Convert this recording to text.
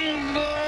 Rainbow.